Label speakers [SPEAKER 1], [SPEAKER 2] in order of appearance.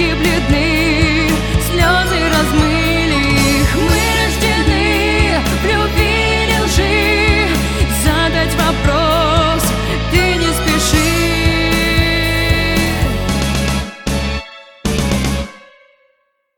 [SPEAKER 1] руки бледны